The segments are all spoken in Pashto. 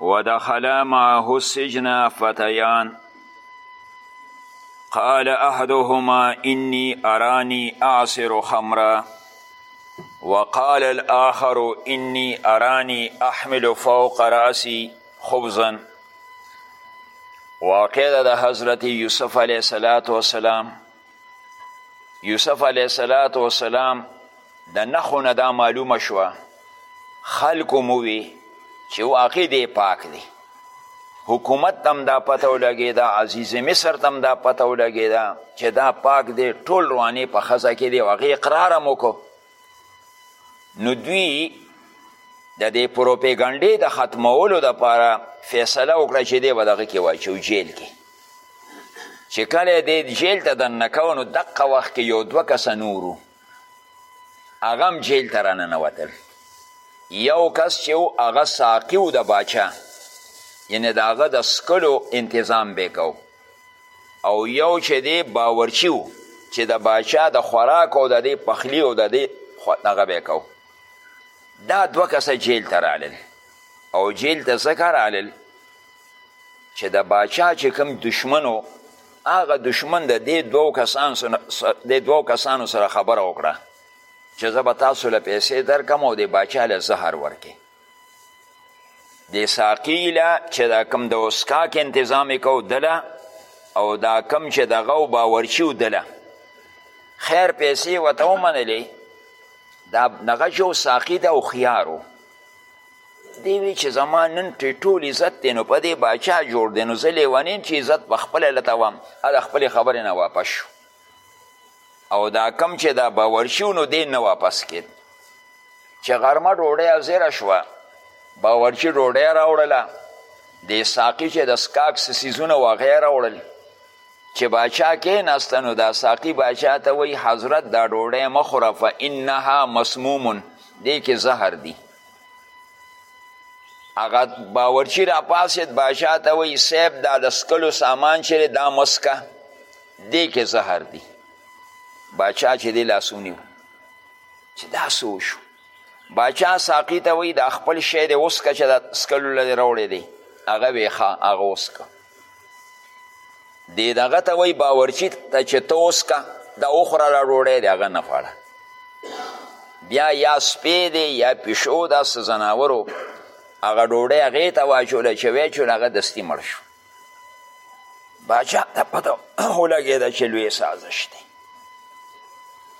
ودخل معه السجن فتيان قال أحدهما إني أراني أعصر خمرا وقال الآخر إني أراني أحمل فوق رأسي خبزا واقع د حضرت یوسف علیه صلات و سلام یوسف علیه السلام وسلام د نخو نه دا معلومه شوه خلکو مو وی چې واقع دی پاک دی حکومت تم دا پته ولګېده عزیز مصر تم دا پته ولګېده چې دا پاک دی ټول روانې په ښځه کې دی هغې اقرار هم وکړو نو دوی د دې پروپیګنډې د ختمولو دپاره فیصله وکړه چې دی به دغه کې واچو جیل کې چې کله دی جیل ته دننه کوه نو دقه وخت کې یو دوه کسه نورو هغه هم جیل ته راننوتل یو کس چې و هغه ساقي و د باچا یعنې د هغه د څکلو انتظام به کو او یو چې دی باورچي و چې د باچا د خوراک او د دې پخلی او د دې دغه به کو دا دوه کسه جیل ته رالل او جیل ته ځکه رالل چې د باچا چې کوم دشمن و هغه دشمن د دې دوو کسان د دوو کسانو سره خبره وکړه چې زه به تاسو له پیسې درکم او د باچا له زهر ورکې د ساقي له چې دا کوم د اسکاک انتظام یې کو دله او دا کم چې دغه او باورچي و دله خیر پیسې ورته ومنلې دا دغه چې ساقي ده هوښیار و دی وی چې زما نن پرې ټول عزت دی نو په دې باچا جوړ دی نو زه لیونیم چې عزت په خپله لټوم هغه خپلې خبرې نه واپس شو او دا کم چې دا باورچي نو دی نه واپس کېد چې غرمه ډوډۍ او زیره شوه باورچي ډوډۍ راوړله د ساقي چې د سکاک څه څیزونه وغیره وړل چې باچا کېناسته نو دا ساقي باچا ته وایي حضرت دا ډوډۍ مه خوره فانها مسموم دې کې زهر دی هغه باورچی را پاسید بادشاه ته وایي صیب دا د سکلو سامان چې دی دا مسکه دې کې زهر دی بادشاه چې دی لاس ونیو چې دا څه وشو بادشاه ساقي ته وایي دا خپل شی دی وسکه چې دا سکلو له دې راوړی دی هغه ویې ښه هغه وسکه دې دغه ته وایي باورچي ته چې ته وسکه دا وخوړله ډوډۍ دی هغه نه خوړه بیا یا سپی دی یا پیشو دا څه ځناورو هغه ډوډۍ هغې ته واچوله چې ویچول هغه دستي مړ شو باچا ته پته ولګېده چې لوی سازش دی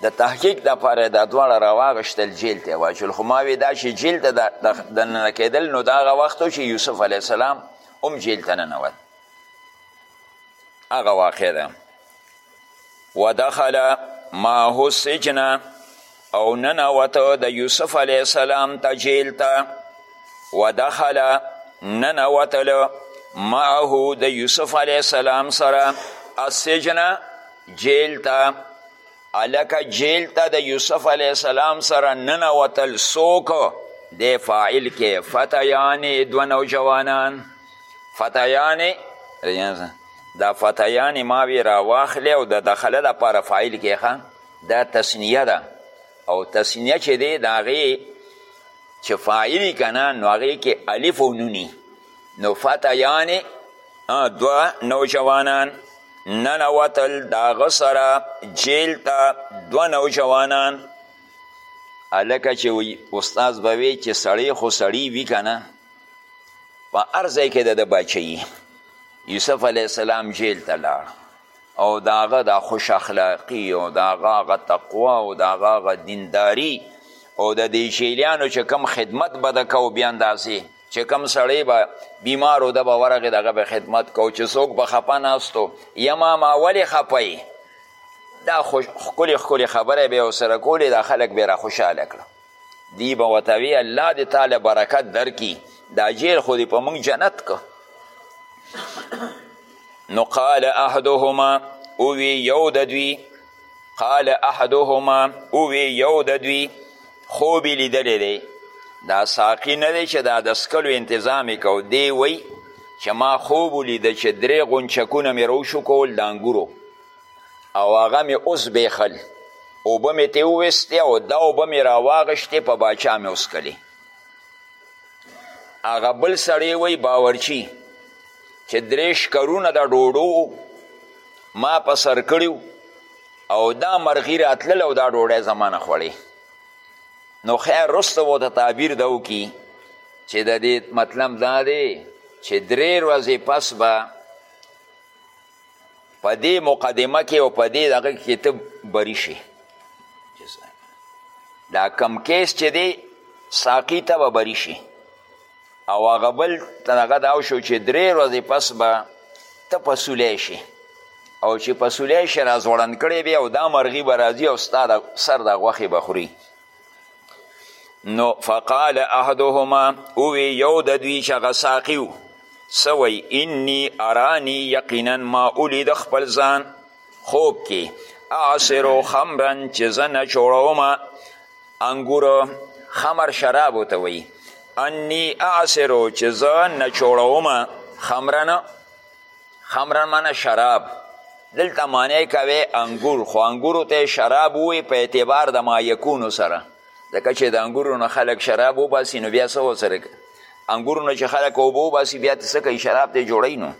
د تحقیق دپاره دا دواړه راواغشتل جیل ته واچول خو ما وی دا چې جیل ته دننه کېدل نو د هغه وخت چې یوسف علیه السلام هم جیل ته ننوت هغه واقع ده ودخل معه السجن او ننوته د یوسف علیه السلام ته جیل ته ودخل ننوتله معه د یوسف علیه السلام سره السجن جیل ته هلکه جیل ته د یوسف علیه السلام سره ننوتل څوک دی فاعل کې فتیانې دوه نوجوانان فتیانې دا فتیانې ما وی راواخلې او د دخله لپاره فاعل کې ښه دا تسنیه ده او تسنیه چې دی د هغې چې فاعلي که نه نو هغې کې الف او نونی نو فتیانې دوه نوجوانان ننوتل د هغه سره جیل ته دوه نوجوانان هلکه چې وي استاد به وی چې سړی خو سړی وي که نه په هر ځای کې د ده بچوي یوسف علیه السلام جیل ته لاړ او د هغه د خوش اخلاقي او د هغه هغه تقوا او د هغه هغه دینداري او د دې جیلیانو چې کم خدمت به د کو بیا اندازې چې کم سړی به بیمار و ده به ورغې د هغه به خدمت کو چې څوک به خفه ناستو یا ماما ولې خفه یې دا ښکلې ښکلې خبره به یې ورسره کولې دا خلک به یې را خوشحاله کړه دی به ورته وي الله دې تا له برکت درکړي دا جیل خو دې په موږ جنت که نو قال احدهما اووی یو د دوی قال احدهما اووی یو د دوی خوب یې لیدلی دی دا ساقي نه دی چې دا د څکلو انتظام یې کو دی وی چې ما خوب ولیده چې درې غونچکونه مې روشو کول د انګورو او هغه مې اوس بیخل اوبه مې ترې وویستې او دا اوبه مې راواغشتې په باچا مې وسکلې هغه بل سړی وی باورچی چې درې شکرونه د ډوډو ما په سر کړي او دا مرغي راتلل او دا ډوډۍ زما نه خوړې نو خیر رسته و ته تعبیر دا وکړي چې د دې مطلب دا دی چې درې ورځې پس به په دې مقدمه کې او په دې دغه کې ته بری شي دا کم کیس چې دی ساقي ته به بری شي او هغه بل هغه دا وشو چې درې ورځې پس به ته پسولی شي او چې پسولی شي را ځوړند کړی بیا او دا مرغي به راځي او ستا د سر د غوښې به خوري نو فقال احدهما اوی یو د دوی چې هغه ساقي سوی انی ارانی یقینا ما اولید خپل ځان خوب کې اعصرو خمرا چې زه نه جوړوم انګورو خمر شرابو ته وایي انی اعصرو چې زه نه جوړوم خمرن خمرن معنی شراب دلته معنی کوي انګور خو انګورو ته شراب ووایي په اعتبار د ما یکونو سره ځکه چې د انګورو نه خلک شراب وباسي نو بیا څه ورسره انګورو نه چې خلک اوبه وباسي بیا څه کوي شراب ته جوړوي نو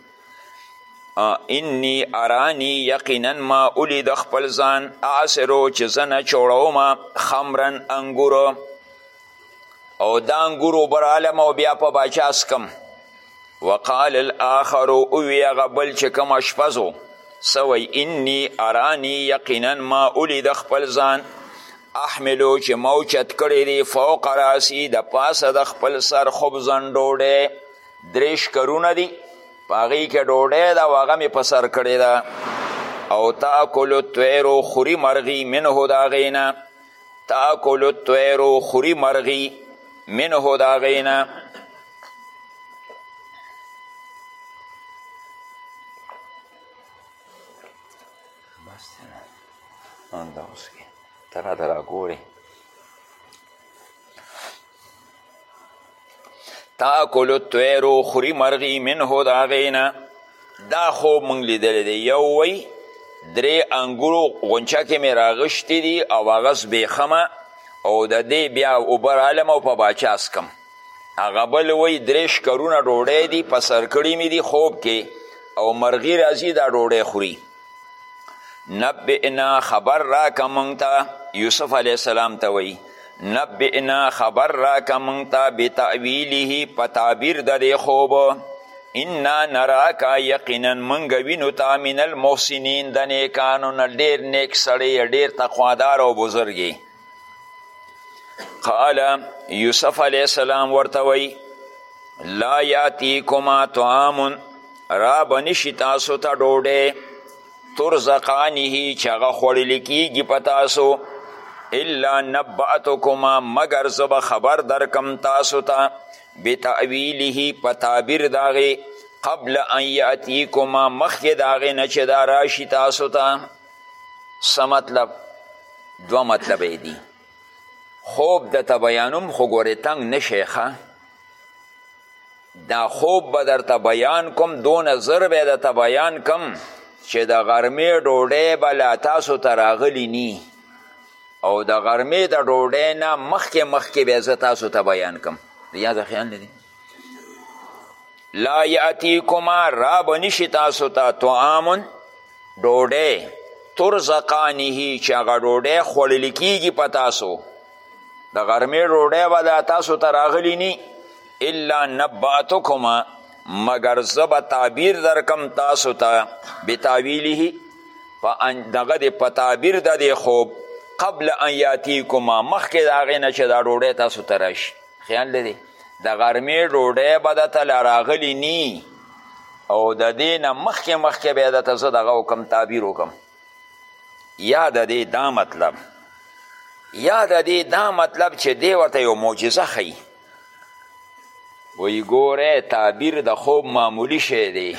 انی ارانی یقینا ما ولید خپل ځان اعصرو چې زه نه چوړوم خمرا انګور او دا انګور اوبه رالم او بیا په باچا سکم وقال الاخر اوی هغه بل چې کوم اشپزو سوی انی ارانی یقینا ما ولید خپل ځان احملو چې موچت کړی دی فوق راسی د پاسه د خپل سر خبزن ډوډۍ درې شکرونه دي په هغې کې ډوډۍ ده او هغه مې په سر کړې ده او تاکل الطیرو خوري مرغي منه د هغې نه تاکل الطیرو خوري مرغي منه د هغې نه همدغسې ته راته راګورې تاکل الطیر خوري مرغي منه د هغې نه دا خوب موږ لیدلی دی یو وی درې انګورو غونچه کې مې راغشتي دي او هغه زبېښمه او د دې بیا اوبه رالم او په باچا سکم هغه بل وی درې شکرونه ډوډۍ دي په سر کړي مې دي خوب کې او مرغي راځي دا ډوډۍ خوري نبئنا خبر راکه مونږ ته یوسف علیه السلام ته وایي نبئنا خبر راکه مونږ ته بتأویله په تعبیر د دې خوب انا نراکا یقینا مونږ وینو تا من المحسنین د نیکانو نه ډېر نیک سړی ډېر تقوادار او بزرګ قال یوسف علیه السلام ورته وی لا یاتیکما طعام را بنشي تاسو ته ډوډۍ ترزقانه چې هغه خوړل کیږي په تاسو الا نبأتکما مگر زه به خبر درکم تاسو ته تا بتأویله په تعبیر د هغې قبل ان یأتیکما مخکې د هغې نه چې دا راشي تاسو ته تا څه مطلب دوه مطلبه یې دي خوب درته بیانوم خو ګورې تنګ نه شی دا خوب به درته بیان کوم دونه زر به درته بیان کوم چې د غرمې ډوډۍ به لا تاسو ته راغلي نی او د غرمې د ډوډۍ نه مخکې مخکې به زه تاسو ته بیان کوم یاد خیال نه دی لا یاتیکما را به نشي تاسو ته تا طعامن ډوډۍ ترزقانه چې هغه ډوډۍ خوړل کیږي په تاسو د غرمې ډوډۍ به دا تاسو ته راغلی نی الا نباتکما مګر زه به تعبیر درکم تاسو ته تا بتاویله په دغه د په تعبیر د دې خوب قبل ان یاتیکما مخکې د هغې نه چې دا ډوډۍ تاسو ته راشي خیال لري د غرمې ډوډۍ به درته لا راغلي نی او د دې نه مخکې مخکې به درته زه دغه وکړم تعبیر وکړم یا د دې دا مطلب یا د دې دا مطلب چې دی ورته یو معجزه ښیي وی ګوره تعبیر د خوب معمولی شی دی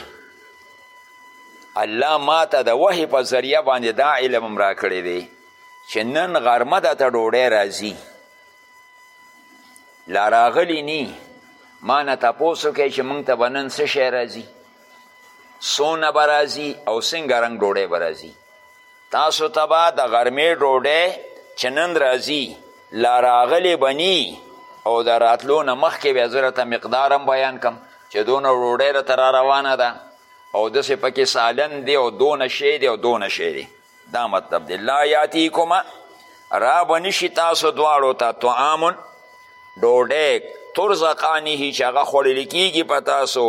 الله ما ته د وحی په ذریعه باندې دا علم را کړی دی چې نن غرمه د ته ډوډۍ راځي لا راغلی نی ما نه تپوس وکړئ چې موږ ته به نن څه شی راځي څونه به راځي او څنګه رنګ ډوډۍ به راځي تاسو ته به د غرمې ډوډۍ چې نن راځي لا راغلی به نی او د راتلو نه مخکې بیا زه راته مقدار هم بیان کم چې دونه ډوډۍ راته را روانه ده او داسې پکې سالن دی او دونه شی دی او دونه شی دی دا مطلب دی لا یاتیکما را به نشي تاسو دواړو ته طعامون ډوډۍ ترزقانه چې هغه خوړل کیږي په تاسو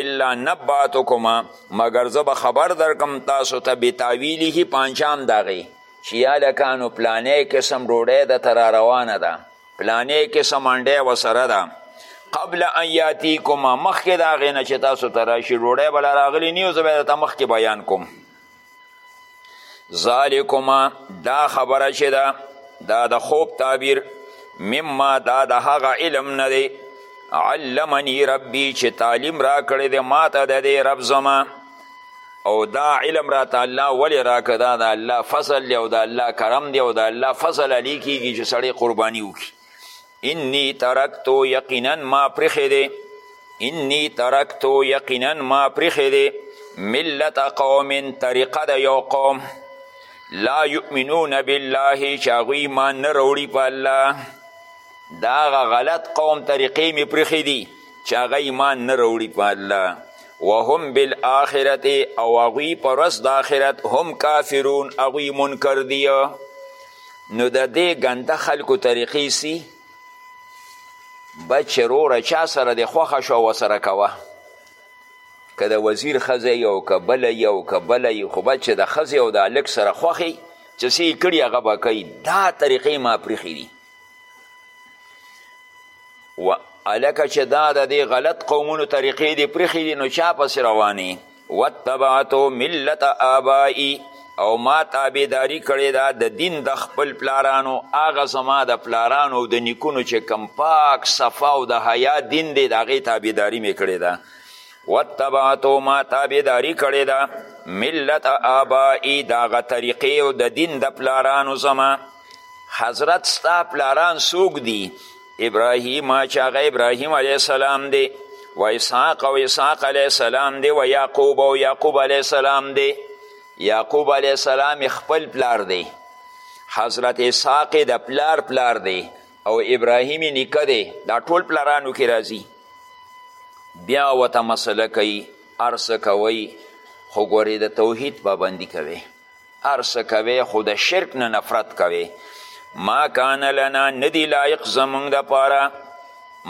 الا نباتکما مګر زه به خبر درکم تاسو ته بتاویله په انجام د هغې چې هلکانو پلانې قسم ډوډۍ درته را روانه ده پلانې قسم انډی ورسره ده قبل ان یاتیکما مخکې د هغې نه چې تاسو ته راشي ډوډۍ به لا راغلي نه یو زه به درته مخکې بیان کوم ذالکما دا خبره چې ده دا د خوب تعبیر مما دا د هغه علم نه دی علمنی ربی چې تعلیم را کړی دی ما ته د دې رب زما او دا علم را ته الله ولې راکړه دا د الله فضل دی او د الله کرم دی او د الله فضل علی کیږي چې سړی قرباني وکړي انی ترکتو یقینا ما پرخې دی انی ترکتو یقینا ما پرخې دی ملت قوم طریقه د یو قوم لا یؤمنون بالله چې هغوی ایمان نه راوړي په الله د هغه غلط قوم طریقې مې پرېښې دي چې هغه ایمان نه راوړي په الله وهم بالآخرت او هغوی په ورځ د آخرت هم کافرون هغوی منکر دي نو د دې ګنده خلکو طریقې سي بچ روره چا سره د خوښه شو وسره کوه که د وزیر ښځه یې او که بله یې او که بله یې خو بچ چې د ښځې او د هلک سره خوښې چې څه یې کړي هغه به کوي دا طریقې ما پریښې دي و هلکه چې دا د دې غلط قومونو طریقې دې پریښې دي نو چا پسې روانې واتبعت ملت آبائی او ما تابعداری کړې ده د دین د خپل پلارانو هغه زما د پلارانو او د نیکونو چې کم پاک صفا او د حیا دین دی د هغې تابعداري مې کړې ده واتبعت ما تابعداری کړې ده ملت آبائی د هغه طریقې او د دین د پلارانو زما حضرت ستا پلاران څوک دي ابراهیم چې هغه ابراهیم علیه السلام دی و اسحاق او اسحاق علیه السلام دی و یعقوب او یعقوب علیه السلام دی یعقوب علیه السلام خپل پلار دی حضرت اسحاق د پلار پلار دی او ابراهیم نیکه دی دا ټول پلارانو کې راځي بیا ورته مسله کوي هر څه کوئ خو ګورې د توحید پابندي کوي هرڅه کوي خو د شرک نه نفرت کوي ما کان لنا ندی لایق زمونږ د پاره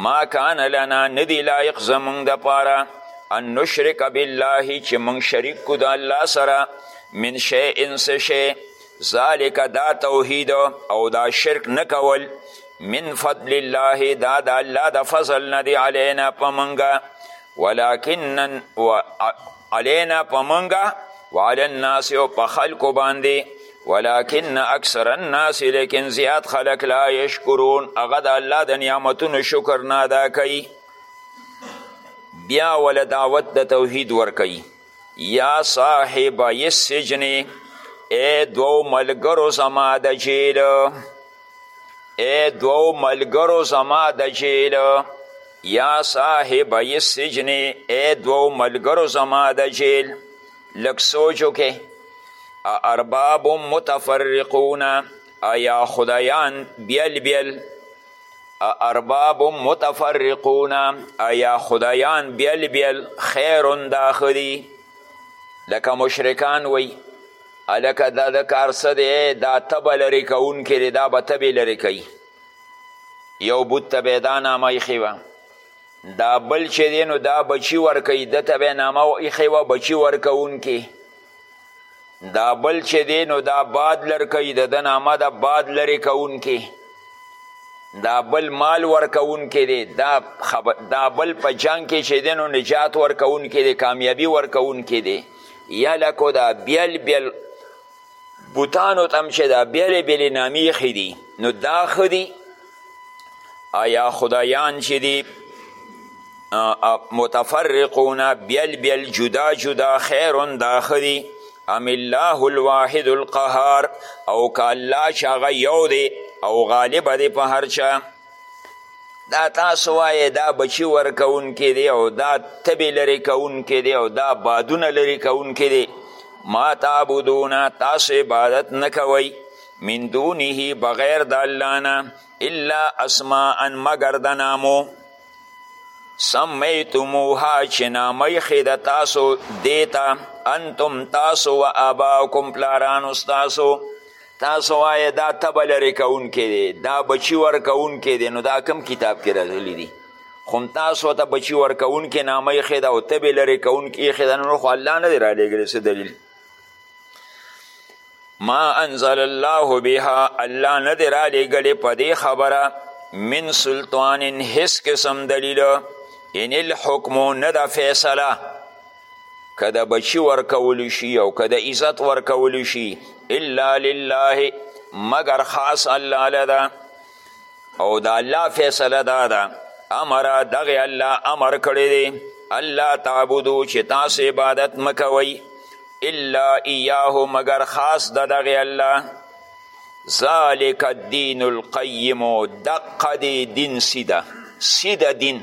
ما کان لنا ندی لایق زمونږ د پاره ان نشرک بالله چې مونږ شریک کو د الله سره من شیء انس شی ذالک دا توحید او دا شرک نه کول من فضل الله دا د الله د فضل نه دی علینا په مونږه ولكن علینا په منګه وعلى الناس او په خلکو باندې ولكن اکثر الناس لیکن زیات خلق لا یشکرون هغه د الله د نعمتونو شکر نه ادا کوي بیا ول دعوت د توحید ورکوي یا صاحب السجن ای دو ملګرو زما د جیل ای دو ملګرو زما د جیل یا صاحبی السجن ای دوو ملګرو زما د جیل لږ سوچ وکړئ ارباب متفرقون ایا خدایان بیل بیل ارباب متفرقون ایا خدایان بیل بیل خیرون دا خدی لکه مشرکان وی الکه دا د کار څه دی دا تبه لرې کوونکی دی دا به تبې لرې کوي یو بت ته به دا نامه ایښې وه دا بل چې دی نو دا بچي ورکوي ده ته به یې نامه ایښې وه بچي ورکوونکي دا بل چې دی نو دا باد لرکوي د ده نامه ده باد لرې کوونکي دا بل مال ورکوونکي دی دا, خب... دا بل په جنګ کې چې دی نو نجات ورکوونکي دی کامیابي ورکوونکي دی یلکو دا بیل بیل بوتانو ته هم چې دا بېلې بېلې نامې ایښې دي نو دا ښه دي آیا خدایان چې دي متفرقون بیل بیل جدا جدا خیرون دا ښه دي ام الله الواحد القهار او که الله چې هغه یو دی او غالب دی په هر چا دا تاسو وایې دا بچی ورکوونکی دی او دا تبې لرې کوونکی دی او دا بادونه لرې کوونکی دی ما تعبدونه تاسو عبادت نه کوئ من دونه بغیر د الله نه الا اسماء مگر د نامو سمیتموها چې نامه یې د تاسو دیته انتم تاسو و آباکم پلارانو ستاسو تاسو وایې دا تبه لرې کوونکی دی دا بچي ورکوونکی دی نو دا کم کتاب کې راغلی دي خو هم تاسو ته بچي ورکوونکې نامه ایښې ده او تبې لرې کوونکې ایښې ده نور خو الله نه دی رالیږلی څه دلیل ما انزل الله بها الله نه دی رالیږلی په دې خبره من سلطان هیڅ قسم دلیل ان الحکم نه ده فیصله که د بچي ورکول شي او که د عزت ورکول شي الا لله مګر خاص الله له ده او د الله فیصله دا ده امر دغه الله امر کړی دی الله تعبدو چې تاسو عبادت مکوئ الا ایاه مگر خاص د دغه الله ذالک الدین القیم دقه دی دین سیده سیده دین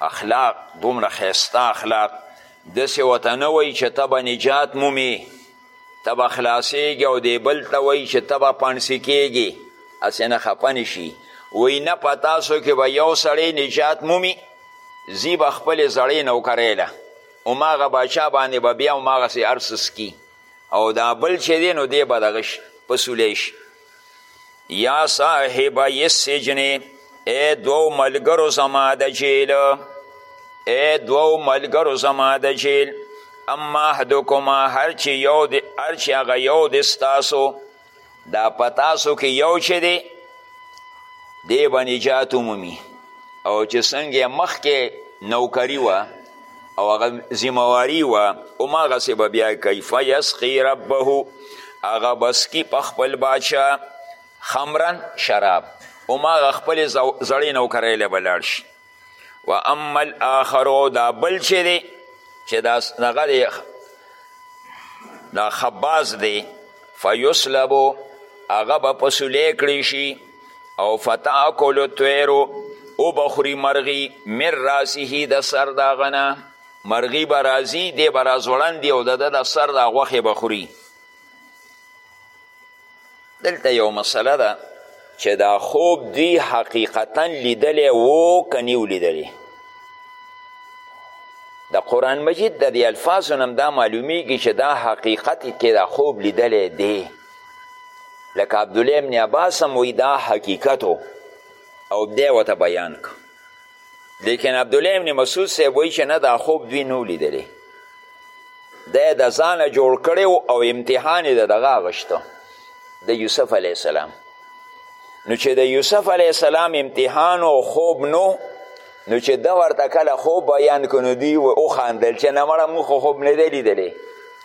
اخلاق دومره ښایسته اخلاق داسې ورته نه وایي چې ته به نجات مومې ته به خلاصېږې او دی بل ته وایي چې ته به پڼسې کېږې هسې نه خفه نه شي وایي نه په تاسو کې به یو سړی نجات مومي ځي به خپلې زړې نوکرۍ له هماغه باچا باندې به بیا هماغسې هر څه سکي او دا بل چې دی نو دی به دغه شي پسولی شي یا صاحبی السجن ای دوو ملګرو زما د جیل ای دوو ملګرو زما د جیل اما احدکما هر چې یو دی هر چې هغه یو دی ستاسو دا په تاسو کې یو چې دی دی به نجات ومومي او چې څنګه مخکې نوکري وه او هغه ذمواري وه هماغسې به بیا کوي فیسقي ربه هغه بسکي په خپل باچا خمرن شراب هماغه خپلې زړې نوکرۍ له به لاړ شي و اما الاخر او دا بل چې دی چې دا دغه دی دا خباز دی فیسلبو هغه به په سولی کړی شي او فتاکل الطیر وبخوري مرغي من راسه د سر د هغه نه مرغي به راځي دی به راځوړندي او د ده د سر د غوښې به خوري دلته یو مسله ده چې دا خوب دوی حقیقتا لیدلی و که نیو لیدلی د قرآن مجید د دې الفاظو نه دا معلومیږي چې دا حقیقت کې دا خوب لیدلی دی لکه عبدالله ابن عباس هم وی دا حقیقت او دی ورته بیان که لیکن عبدالله ابن مسعود صاحب وی چې نه دا خوب دوی نه لیدلی دی د ځانه جوړ کړی او امتحان یې د دغه غشته د یوسف علیه السلام نو چې د یوسف علیه السلام امتحان او خوب نو نو چې د ورته کله خوب بیان کنو دی و او خاندل چې نه مړه موږ خوب نه دی لیدلی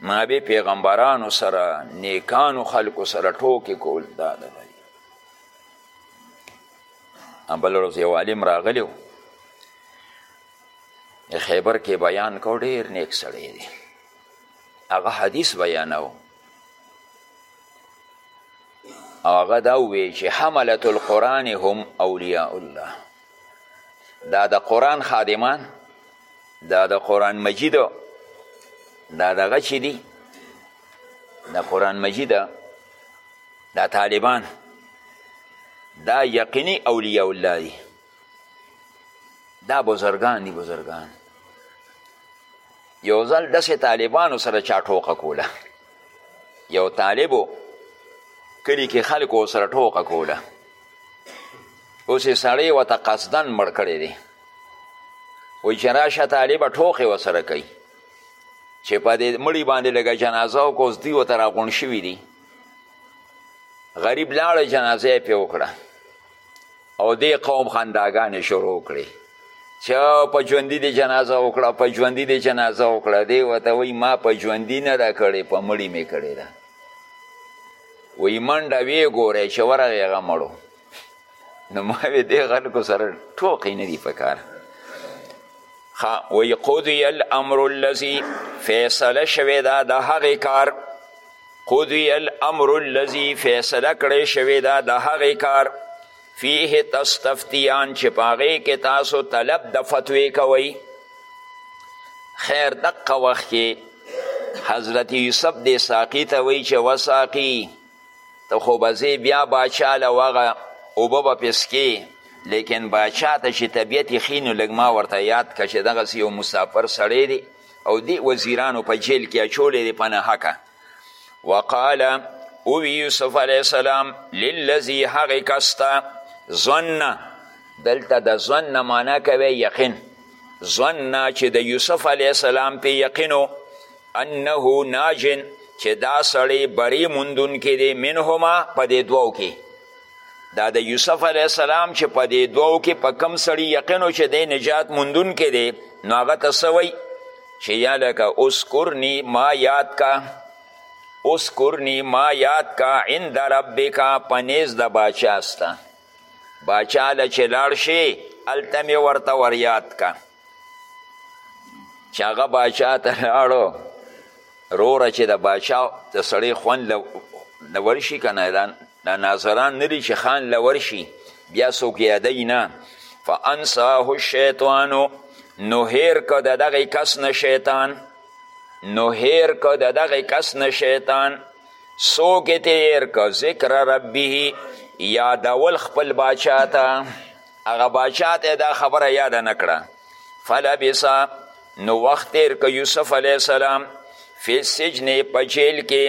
ما به پیغمبرانو سره نیکانو خلکو سره ټوکې کول دا ده بل ورځ یو عالم راغلی و خیبر کې بیان کو ډېر نیک سړی دی هغه حدیث بیانوه او هغه دا وویل چې حملت القرآن هم اولیاء الله دا د قرآن خادمان دا د قرآن مجید دا دغه چې دي د قرآن مجید دا طالبان دا یقیني اولیاء الله دي دا بزرگان دي بزرگان یو ځل داسې طالبانو سره چا ټوقه کوله یو طالبو کلی کې خلکو سره ټوقه کوله اوس یې سړی ورته قصدا مړ کړی دی وایي چې راشه طالبه ټوقې ورسره کوي چې په دې مړي باندې لږه جنازه وکړو اوس دوی ورته راغونډ شوي دي غریب لاړی جنازه یې پرې وکړه او دې قوم خنداګانې شروع کړې چې په ژوندي دې جنازه وکړه په ژوندي دې جنازه وکړه دې ورته وایي ما په ژوندي نه ده کړې په مړي مې کړې ده وی منډه وی ګوره چې ورغی هغه مړو نو ما وی دې خلکو سره ټوقې نه دي په کار وی قضی الامر الذي فیصله شوې ده د هغې کار قضی الامر الذي فیصله کړی شوې ده د هغې کار فيه تستفتيان چې په هغې کې تاسو طلب د فتوې کوئ خیر دقه وخت کې حضرت یوسف دې ساقي ته وایي چې وساقي ته خو به ځې بیا باچا له وغه اوبه به پې څکې لیکن باچا ته چې طبیعت یې ښي نو لږ ما ورته یاد کړه چې دغسې یو مسافر سړی دی او دې وزیرانو په جیل کې اچولی دی په نهکه وقال اوی یوسف علیه السلام للذي هغې کس ته ظنه دلته د ظنه معنا کوي یقین ظنه چې د یوسف علیه السلام په یقینو انه ناجن چې دا سړی بری موندونکی دی منهما په دې دوو کې دا د یوسف علیه السلام چې په دې دوو کې په کم سړي یقین و چې دی نجات موندونکی دی نو هغه ته څه وایي چې یا لکه اسکرنی ما یاد کا اسکرنی ما یاد کا عند ربک په نیز د باچا ستا باچا له چې لاړ شي هلته مې ورته وریاد کا چې هغه باچا ته لاړو روره چې د باچا د سړی خوند له ورشي که نه دا ناظران نه دي چې خان له ورشي بیا څوک یادوي نه فانساه الشیطانو نو هیر که د دغه کس نه شیطان نو هیر که د دغه کس نه شیطان څوک تیر که ذکر ربه یادول خپل باچا ته هغه باچا ته دا خبره یاده نه کړه فلبسا نو وخت تیر که یوسف علیه السلام فی سجن په جیل کې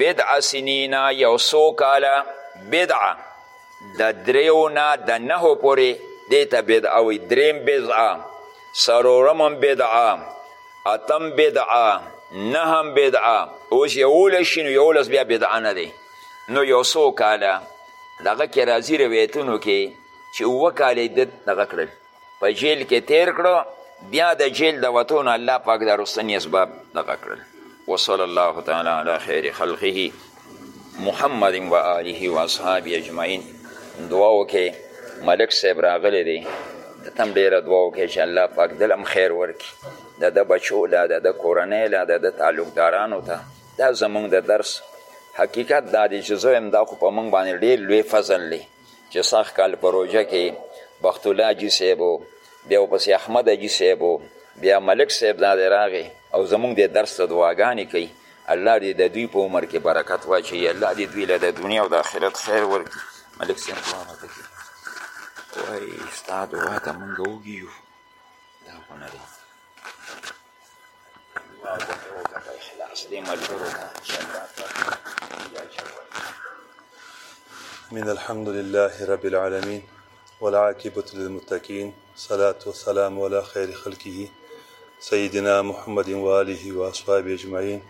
بدع سنینا یو څو کاله بدع د دریو نه د نهو پورې دې ته بدعه وایي دریم بدعه څلورم هم بدعه اتم بدعه نهم بدعه اوس یولس شي نو یولس بیا بدعه نه دی نو یو څو کاله دغه کې راځي روایتونو کې چې اووه کاله یې دغه کړل په جیل کې تیر کړو بیا د جیل د وتو نه الله پاک دا رستني اسباب دغه کړل وصلی الله تعالی علی خیر خلقه محمد و آله و اصحابه اجمعین دعا وکړئ ملک صاحب راغلی دی د تم ډیره دعا وکړي چې الله پاک دلم خیر ورکړي د د بچو لا د د کورنۍ لا د د تعلقدارانو ته دا زمونږ د درس حقیقت دا دی چې زه وایم دا خو په موږ باندې ډېر لوی فضل دی چې سخت کال په روژه کې بخت الله حاجي صاحب و بیا ورپسې احمد حاجي صاحب و بیا ملک صاحب دا دی راغی او زمونږ د درس ته دعاګانې کوي الله دې د دوی په عمر کې برکت واچوي الله دې دوی له د دنیا او د آخرت خیر ورکړي ملک صاحب دعا راته کوي وایي ستا دعا ته مونږ وږي یو دا خو نه دی من الحمد لله رب العالمين والعاقبة للمتقين صلاة والسلام على خير خلقه سيدنا محمد وآله وأصحابه أجمعين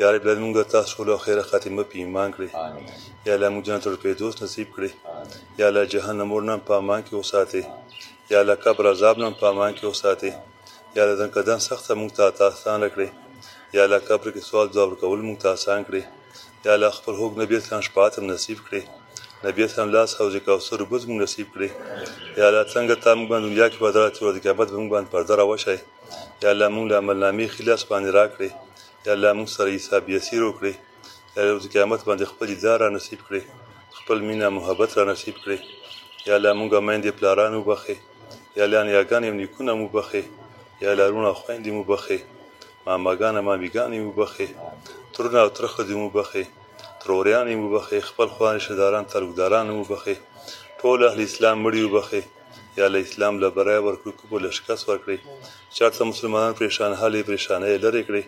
یا رب لمونږ تاسو ټول خیره خاتمه په ایمان کړی یا الله موږ جنت الفردوس نصیب کړی یا الله جهنم اور نن په امان کې وساتي یا الله قبر عذاب نن په امان کې وساتي یا الله دن کدن سخته موږ ته عطا اسانه کړې یا الله قبر کې سوال ځواب ورکول موږ ته آسان کړې یا الله خپل هوګ نبی اسلام شفاعت هم نصیب کړې نبی اسلام لاس حوض کوثر وبز موږ نصیب کړې یا الله څنګه تا موږ باندې دنیا کې پردرات چې ورځ قیامت موږ باندې پرده راوشای یا الله موږ له عمل نامې خلاص باندې راکړې یا الله موږ سره حساب یسیر وکړې یا الله ورځ قیامت باندې خپل دیدار را نصیب کړې خپل مینا محبت را نصیب کړې یا الله موږ مین دې پلارانو بخې یا لیا نیا ګان یم نیکونه مو بخې یا لارونه خویندې مو بخې ماماګانه مامیګانې مو بخې ترونه او ترخه دې مو بخې تروریانې مو بخې خپل خوان رشته داران تعلقداران مو بخې ټول اهل اسلام مړي وبخې یا له اسلام له برای ورکړو کوپو لشکس ورکړي چارته مسلمانان پریشان حالې پریشانه لرې کړې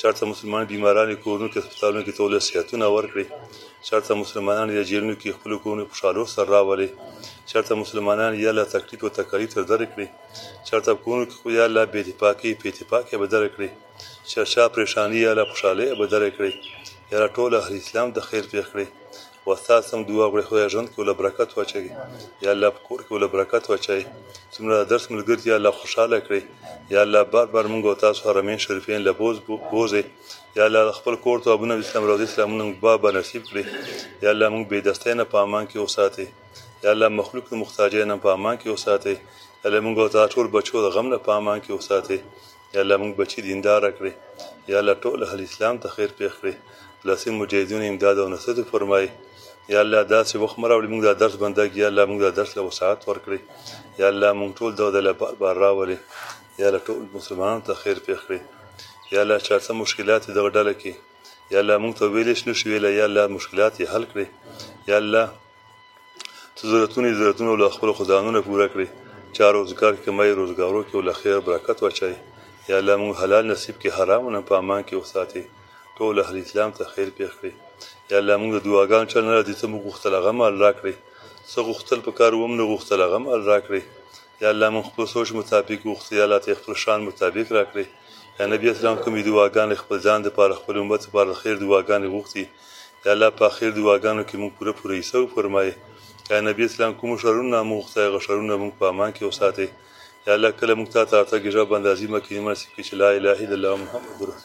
چارته مسلمانان بیماران کورونو کې هسپتالونو کې تولې صحتونه ورکړي چارته مسلمانان یا جیرونو کې خپل کورونو په شالو سره راولي چارته مسلمانان یا لا تکلیف او تکالیف تر درې کړي چارته کورونو کې خو یا لا بې اتفاقي په اتفاقي به درې کړي چرچا پریشانی یا لا خوشحالي به درې کړي یا ټول اهل اسلام د خیر پیښ کړي استاد سم دعا غوړي خدای ژوند کې ول برکت واچوي یا الله په کور کې ول برکت واچوي څومره درس ملګری یا الله خوشاله کړي یا الله بار بار موږ او تاسو حرمین شریفین له بوز بوزي یا الله خپل کور ته ابونه اسلام روزي اسلامونه موږ بابا نصیب کړي یا الله موږ بې دستې نه په امان کې وساتي یا الله مخلوق محتاج نه په امان کې وساتي یا الله موږ او تاسو ټول بچو د غم نه په امان کې وساتي یا الله موږ بچی دیندار کړی یا الله ټول اهل اسلام ته خیر پیښ کړی فلسطین مجاهدینو امداد او نصرت فرمای یا الله داسې وخت مراوړي موږ د درس بندګ یا الله موږ د درس له وسعت ورکړي یا الله موږ ټول د د لپاره بار راولي یا الله ټول مسلمانانو ته خیر پیښ کړي یا الله چې څه مشکلات د ډله کې یا الله موږ ته ویلې شنو شویل یا الله مشکلات حل کړي یا الله څه ضرورتونه یې ضرورتونه او له خپل خدانونه پوره کړي چا روزګار کې کمای روزګارو کې له خیر برکت واچای یا الله موږ حلال نصیب کې حرام نه په امان کې وساتي ټول اهل اسلام ته خیر پیښ کړي یا الله موږ د دعاګان چل نه راځي ته موږ غوښتل هغه مال راکړي څه غوښتل په کار وم نه غوښتل هغه مال راکړي یا الله موږ خپل سوچ مطابق غوښتي یا الله ته خپل شان مطابق راکړي یا نبی اسلام کومې دعاګانې خپل ځان لپاره خپل امت لپاره خیر دعاګانې غوښتي یا الله په اخیر دعاګانو کې موږ پوره پوره حصه وفرمایې یا نبی اسلام کوم شرونه موږ غوښته هغه شرونه موږ په امان کې وساتې یا الله کله موږ تا ته ارته ګیژه بندازي مکه نیمه سکه چې لا اله الا الله محمد رسول